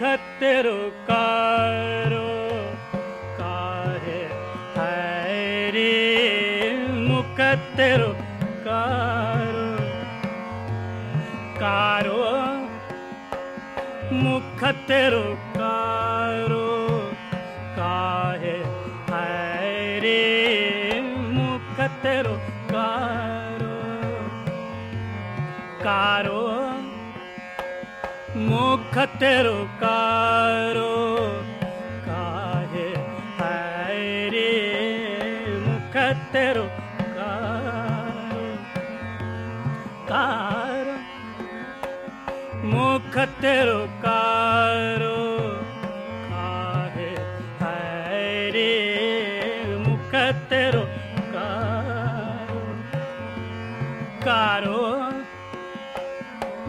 खतरो कारो काहे हरे मुखतरो कारो कारो मुखतरो कारो काहे हरे मुखतरो कारो कारो मुख तेरो कारो काहे हरे मुख तेरो कारो कारो मुख तेरो कारो।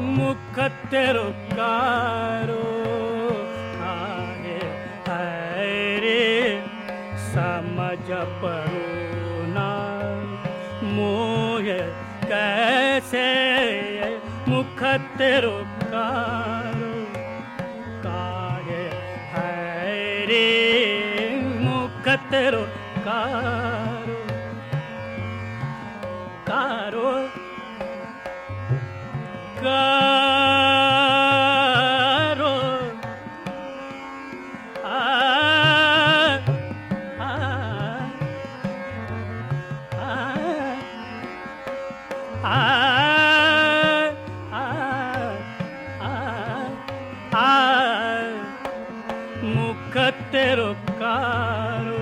मुख तेरो कारो काहे हरे समझ पड़ो ना मोह कैसे मुख तेरो कारो काहे हरे मुख तेरो कारो तेरो कारो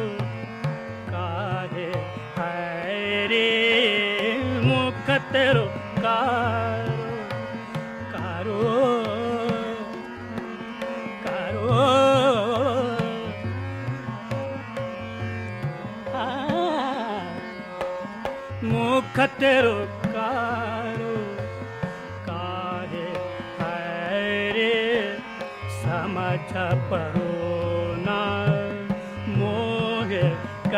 काहे हरे मुख तेरो कारो कारो कारो आ मुख तेरो कारो काहे हरे समझ परो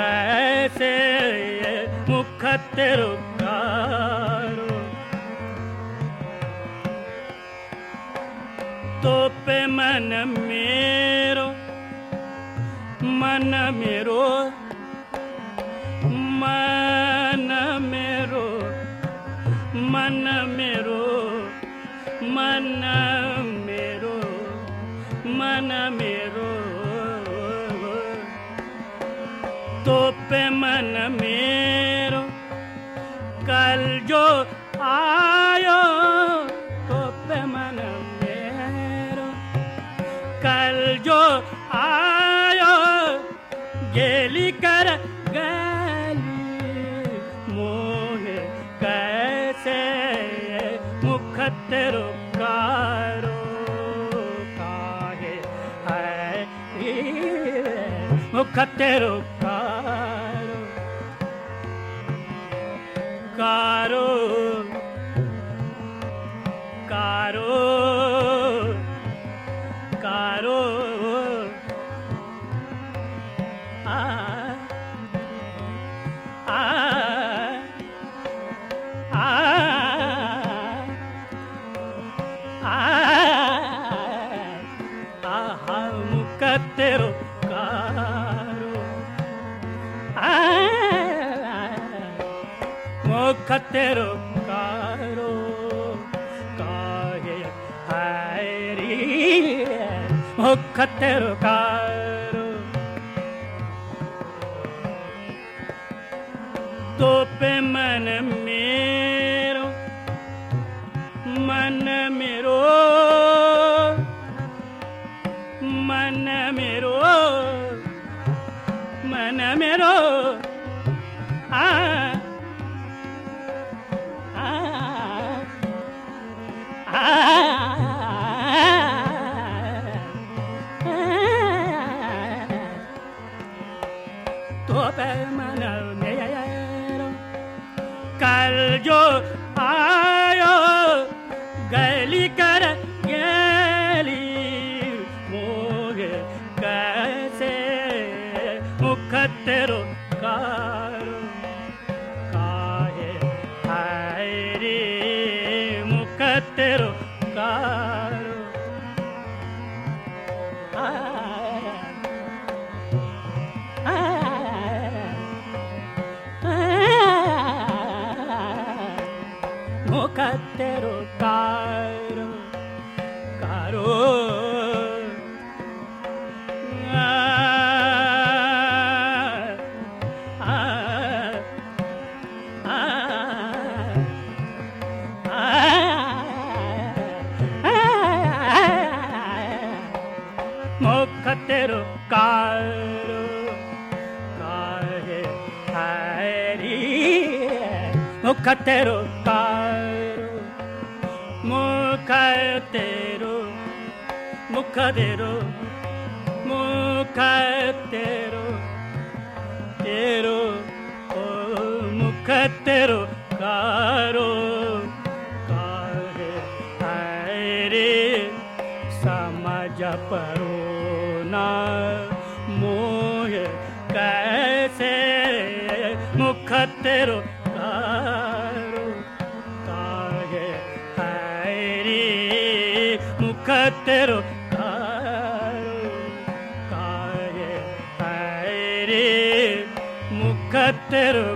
कैसे मुख तेरो तो पे मन मेरो मन मेरो तो पे मन मेरो, कल जो आयो तो पे मन मेरो। कल जो आयो, गेली कर गली, मोह कैसे मुख तेरो कारो काहे है मुख तेरो मुख तेरो कारो काहे हरी मुख तेरो कारो 哎！तेरो कारो काहे हरी मुख तेरो कारो मुख तेरो मुख तेरो मुख तेरो तेरो ओ मुख तेरो कारो काहे हरी समझ परो mo katero karo tage hairi mo katero karo tage hairi mo karo